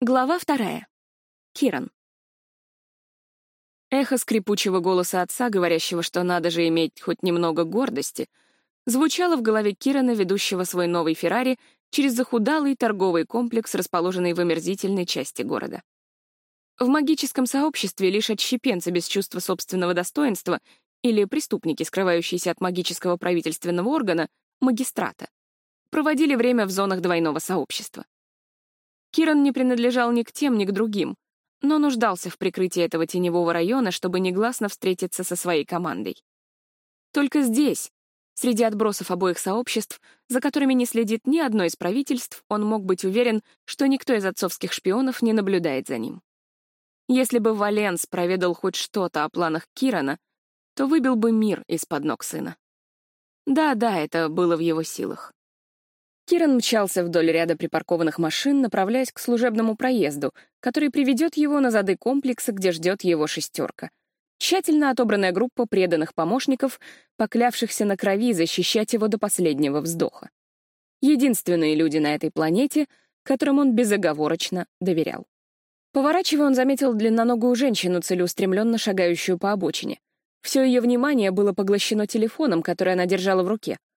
Глава вторая. Киран. Эхо скрипучего голоса отца, говорящего, что надо же иметь хоть немного гордости, звучало в голове Кирана, ведущего свой новый Феррари, через захудалый торговый комплекс, расположенный в омерзительной части города. В магическом сообществе лишь отщепенцы без чувства собственного достоинства или преступники, скрывающиеся от магического правительственного органа, магистрата, проводили время в зонах двойного сообщества. Киран не принадлежал ни к тем, ни к другим, но нуждался в прикрытии этого теневого района, чтобы негласно встретиться со своей командой. Только здесь, среди отбросов обоих сообществ, за которыми не следит ни одно из правительств, он мог быть уверен, что никто из отцовских шпионов не наблюдает за ним. Если бы Валенс проведал хоть что-то о планах Кирана, то выбил бы мир из-под ног сына. Да-да, это было в его силах. Киран мчался вдоль ряда припаркованных машин, направляясь к служебному проезду, который приведет его на зады комплекса, где ждет его шестерка. Тщательно отобранная группа преданных помощников, поклявшихся на крови защищать его до последнего вздоха. Единственные люди на этой планете, которым он безоговорочно доверял. Поворачивая, он заметил длинноногую женщину, целеустремленно шагающую по обочине. Все ее внимание было поглощено телефоном, который она держала в руке —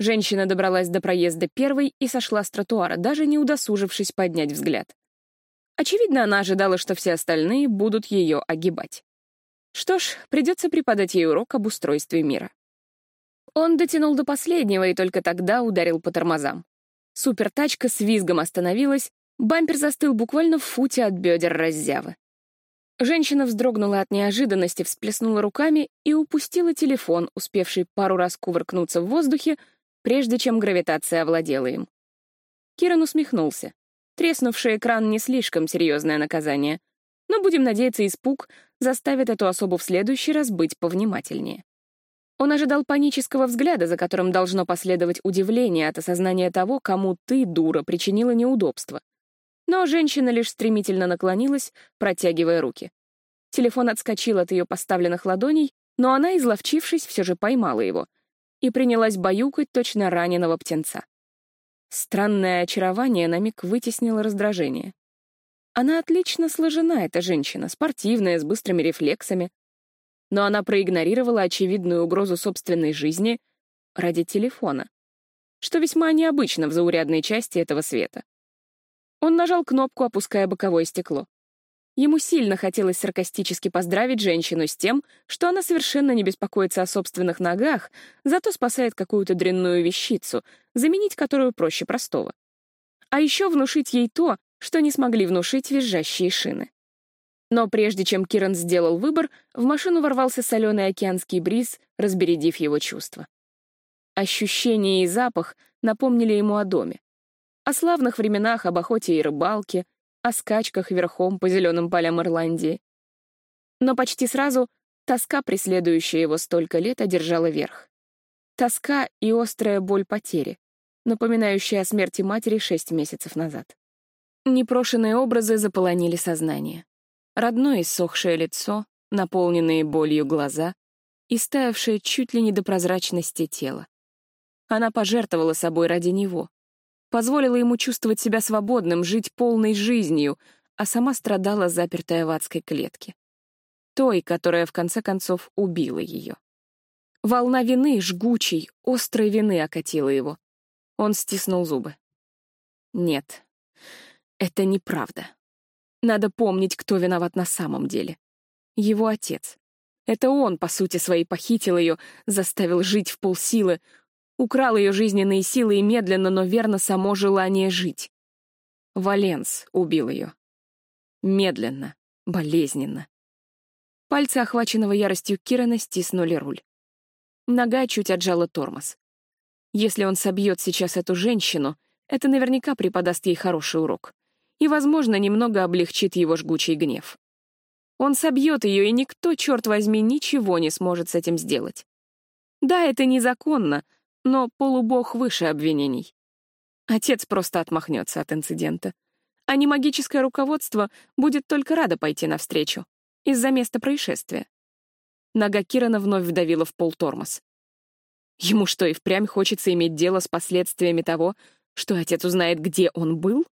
Женщина добралась до проезда первой и сошла с тротуара, даже не удосужившись поднять взгляд. Очевидно, она ожидала, что все остальные будут ее огибать. Что ж, придется преподать ей урок об устройстве мира. Он дотянул до последнего и только тогда ударил по тормозам. Супертачка с визгом остановилась, бампер застыл буквально в футе от бедер раззявы. Женщина вздрогнула от неожиданности, всплеснула руками и упустила телефон, успевший пару раз кувыркнуться в воздухе, прежде чем гравитация овладела им. Киран усмехнулся. Треснувший экран — не слишком серьезное наказание, но, будем надеяться, испуг заставит эту особу в следующий раз быть повнимательнее. Он ожидал панического взгляда, за которым должно последовать удивление от осознания того, кому ты, дура, причинила неудобство. Но женщина лишь стремительно наклонилась, протягивая руки. Телефон отскочил от ее поставленных ладоней, но она, изловчившись, все же поймала его — и принялась баюкать точно раненого птенца. Странное очарование на миг вытеснило раздражение. Она отлично сложена, эта женщина, спортивная, с быстрыми рефлексами. Но она проигнорировала очевидную угрозу собственной жизни ради телефона, что весьма необычно в заурядной части этого света. Он нажал кнопку, опуская боковое стекло. Ему сильно хотелось саркастически поздравить женщину с тем, что она совершенно не беспокоится о собственных ногах, зато спасает какую-то дрянную вещицу, заменить которую проще простого. А еще внушить ей то, что не смогли внушить визжащие шины. Но прежде чем Киран сделал выбор, в машину ворвался соленый океанский бриз, разбередив его чувства. Ощущение и запах напомнили ему о доме. О славных временах об охоте и рыбалке, о скачках верхом по зеленым полям Ирландии. Но почти сразу тоска, преследующая его столько лет, одержала верх. Тоска и острая боль потери, напоминающая о смерти матери шесть месяцев назад. Непрошенные образы заполонили сознание. Родное иссохшее лицо, наполненные болью глаза и стаявшее чуть ли не до прозрачности тело. Она пожертвовала собой ради него, позволила ему чувствовать себя свободным, жить полной жизнью, а сама страдала запертая в адской клетке. Той, которая в конце концов убила ее. Волна вины, жгучей, острой вины окатила его. Он стиснул зубы. Нет, это неправда. Надо помнить, кто виноват на самом деле. Его отец. Это он, по сути своей, похитил ее, заставил жить в полсилы, Украл ее жизненные силы и медленно, но верно само желание жить. Валенс убил ее. Медленно, болезненно. Пальцы, охваченного яростью Кирана, стиснули руль. Нога чуть отжала тормоз. Если он собьет сейчас эту женщину, это наверняка преподаст ей хороший урок. И, возможно, немного облегчит его жгучий гнев. Он собьет ее, и никто, черт возьми, ничего не сможет с этим сделать. Да, это незаконно, но полубог выше обвинений. Отец просто отмахнется от инцидента. А не магическое руководство будет только радо пойти навстречу. Из-за места происшествия. Нога Кирана вновь вдавила в пол тормоз. Ему что, и впрямь хочется иметь дело с последствиями того, что отец узнает, где он был?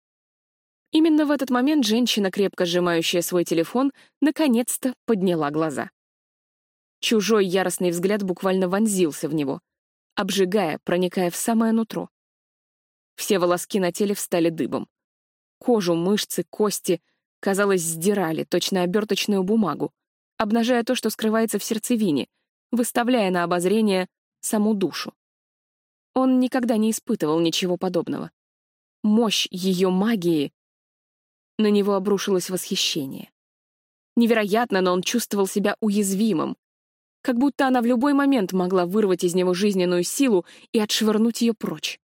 Именно в этот момент женщина, крепко сжимающая свой телефон, наконец-то подняла глаза. Чужой яростный взгляд буквально вонзился в него, обжигая, проникая в самое нутро. Все волоски на теле встали дыбом. Кожу, мышцы, кости, казалось, сдирали, точно оберточную бумагу, обнажая то, что скрывается в сердцевине, выставляя на обозрение саму душу. Он никогда не испытывал ничего подобного. Мощь ее магии... На него обрушилось восхищение. Невероятно, но он чувствовал себя уязвимым, как будто она в любой момент могла вырвать из него жизненную силу и отшвырнуть ее прочь.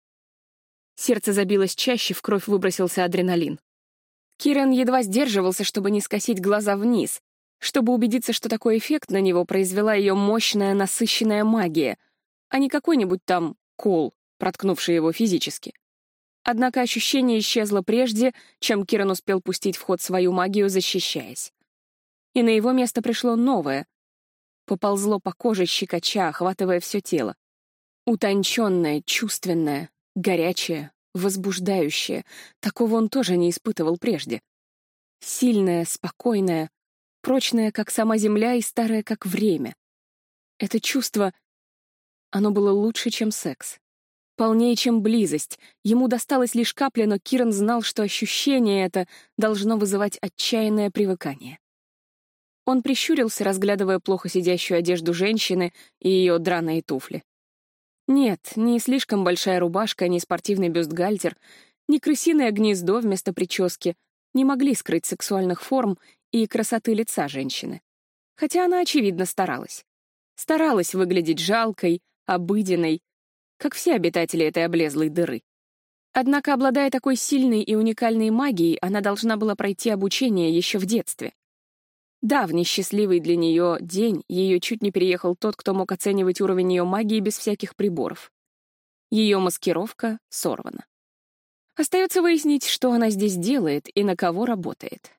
Сердце забилось чаще, в кровь выбросился адреналин. Киран едва сдерживался, чтобы не скосить глаза вниз, чтобы убедиться, что такой эффект на него произвела ее мощная, насыщенная магия, а не какой-нибудь там кол, проткнувший его физически. Однако ощущение исчезло прежде, чем Киран успел пустить в ход свою магию, защищаясь. И на его место пришло новое. Поползло по коже щекоча, охватывая все тело. Утонченное, чувственное, горячее, возбуждающее. Такого он тоже не испытывал прежде. Сильное, спокойное, прочное, как сама земля, и старое, как время. Это чувство... Оно было лучше, чем секс полнее, чем близость. Ему досталась лишь капля, но Киран знал, что ощущение это должно вызывать отчаянное привыкание. Он прищурился, разглядывая плохо сидящую одежду женщины и ее драные туфли. Нет, ни слишком большая рубашка, ни спортивный бюстгальтер, ни крысиное гнездо вместо прически не могли скрыть сексуальных форм и красоты лица женщины. Хотя она, очевидно, старалась. Старалась выглядеть жалкой, обыденной, как все обитатели этой облезлой дыры. Однако, обладая такой сильной и уникальной магией, она должна была пройти обучение еще в детстве. Да, в несчастливый для нее день ее чуть не переехал тот, кто мог оценивать уровень ее магии без всяких приборов. Ее маскировка сорвана. Остается выяснить, что она здесь делает и на кого работает.